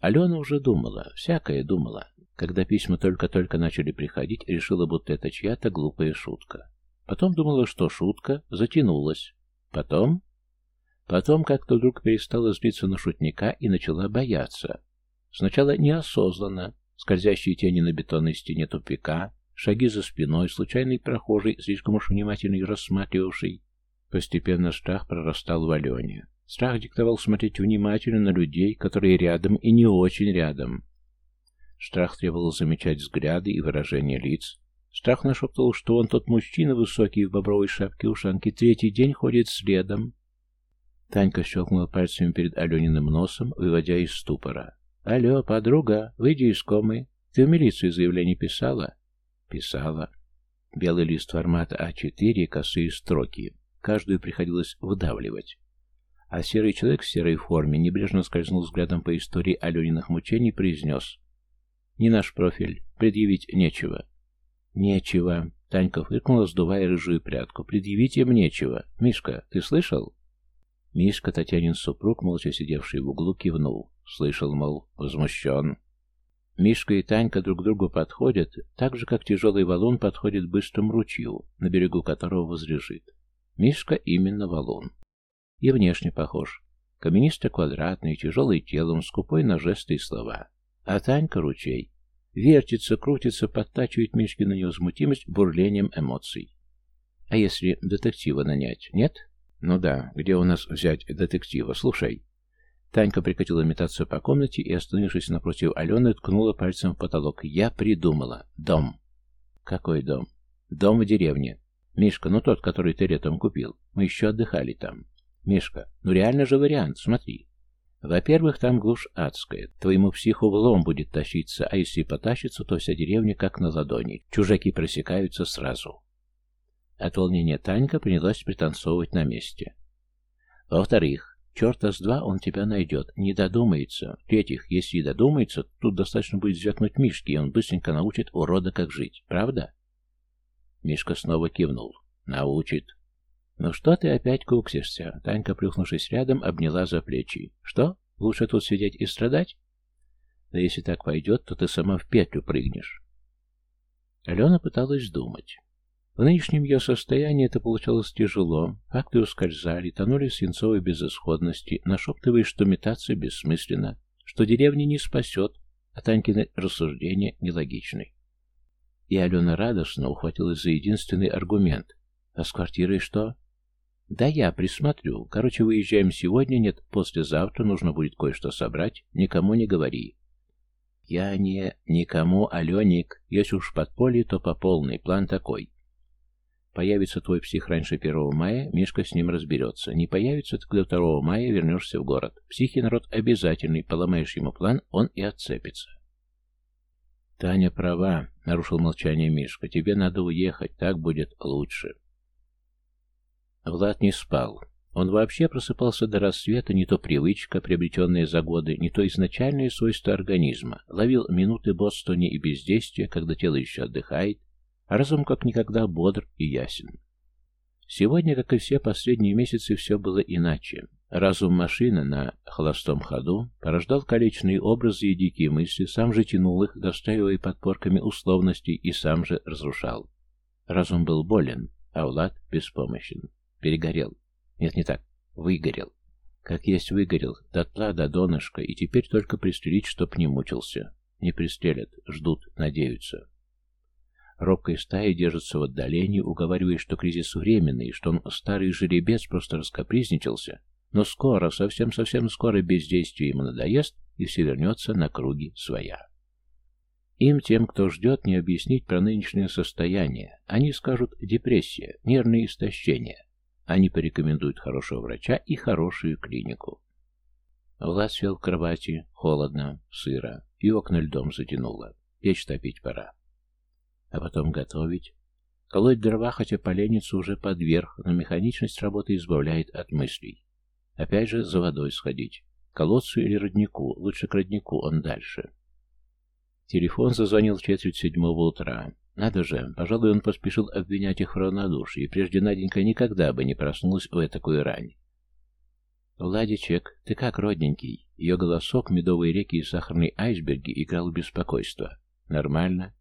Алена уже думала, всякое думала. Когда письма только-только начали приходить, решила, будто это чья-то глупая шутка. Потом думала, что шутка затянулась. Потом... Потом как-то вдруг перестала злиться на шутника и начала бояться. Сначала неосознанно, скользящие тени на бетонной стене тупика, шаги за спиной, случайный прохожий, слишком уж внимательный рассматривавший. Постепенно страх прорастал в Алене. Страх диктовал смотреть внимательно на людей, которые рядом и не очень рядом. Страх требовал замечать взгляды и выражения лиц. Страх нашептывал, что он тот мужчина высокий в бобровой шапке ушанки, третий день ходит следом. Танька щелкнула пальцами перед Алениным носом, выводя из ступора. «Алло, подруга, выйди из комы. Ты в милицию заявление писала?» «Писала». Белый лист формата А4, косые строки. Каждую приходилось выдавливать. А серый человек в серой форме небрежно скользнул взглядом по истории Алениных мучений и произнес. «Не наш профиль. Предъявить нечего». «Нечего», — Танька фыркнула, сдувая рыжую прядку. «Предъявить им нечего. Мишка, ты слышал?» Мишка, Татьянин супруг, молча сидевший в углу, кивнул. Слышал, мол, возмущен. Мишка и Танька друг к другу подходят, так же, как тяжелый валун подходит быстрому ручью, на берегу которого возлежит. Мишка именно валун. И внешне похож. Каменисто квадратный, тяжелый телом, скупой на жесты и слова. А Танька ручей. Вертится, крутится, подтачивает Мишкину невозмутимость бурлением эмоций. А если детектива нанять, нет? Ну да, где у нас взять детектива? Слушай. Танька прекратила метаться по комнате и, остановившись напротив Алены, ткнула пальцем в потолок. «Я придумала. Дом». «Какой дом?» «Дом в деревне. Мишка, ну тот, который ты летом купил. Мы еще отдыхали там. Мишка, ну реально же вариант, смотри. Во-первых, там глушь адская. Твоему психу в лом будет тащиться, а если потащится, то вся деревня как на ладони. Чужаки просекаются сразу». От волнения Танька принялась пританцовывать на месте. Во-вторых, Черта с два он тебя найдет, не додумается. В-третьих, если и додумается, тут достаточно будет звякнуть Мишке, и он быстренько научит урода, как жить. Правда? Мишка снова кивнул. Научит. Ну что ты опять куксишься? Танька, плюхнувшись рядом, обняла за плечи. Что? Лучше тут сидеть и страдать? Да если так пойдет, то ты сама в петлю прыгнешь. Алена пыталась думать. В нынешнем ее состоянии это получалось тяжело, факты ускользали, тонули в свинцовой безысходности, нашептывая, что метаться бессмысленно, что деревня не спасет, а Танькины рассуждения нелогичны. И Алена радостно ухватилась за единственный аргумент. А с квартирой что? Да я присмотрю. Короче, выезжаем сегодня, нет, послезавтра нужно будет кое-что собрать, никому не говори. Я не... никому, Аленик, если уж подполье, то по полной, план такой. Появится твой псих раньше 1 мая, Мишка с ним разберется. Не появится, так до 2 мая вернешься в город. Психи народ обязательный, поломаешь ему план, он и отцепится. Таня права, нарушил молчание Мишка. Тебе надо уехать, так будет лучше. Влад не спал. Он вообще просыпался до рассвета, не то привычка, приобретенная за годы, не то изначальное свойство организма. Ловил минуты бодствования и бездействия, когда тело еще отдыхает, Разум как никогда бодр и ясен. Сегодня, как и все последние месяцы, все было иначе. Разум машины на холостом ходу порождал количественные образы и дикие мысли, сам же тянул их, достаивая подпорками условностей, и сам же разрушал. Разум был болен, а Влад беспомощен. Перегорел. Нет, не так. Выгорел. Как есть выгорел, дотла до донышка, и теперь только пристрелить, чтоб не мучился. Не пристрелят, ждут, надеются. Робкая стая держится в отдалении, уговаривая, что кризис временный, что он старый жеребец просто раскопризничался, но скоро, совсем-совсем скоро бездействие ему надоест, и все вернется на круги своя. Им, тем, кто ждет, не объяснить про нынешнее состояние. Они скажут депрессия, нервное истощение. Они порекомендуют хорошего врача и хорошую клинику. Влад сел в кровати, холодно, сыро, и окна льдом затянуло. Печь топить пора. А потом готовить. Колоть дрова, хотя поленницу уже подверх, но механичность работы избавляет от мыслей. Опять же, за водой сходить. Колодцу или роднику, лучше к роднику, он дальше. Телефон зазвонил в четверть седьмого утра. Надо же, пожалуй, он поспешил обвинять их в равнодушии, прежде Наденька никогда бы не проснулась в такую рань. «Владичек, ты как, родненький? Ее голосок, медовые реки и сахарные айсберги играл в беспокойство. Нормально.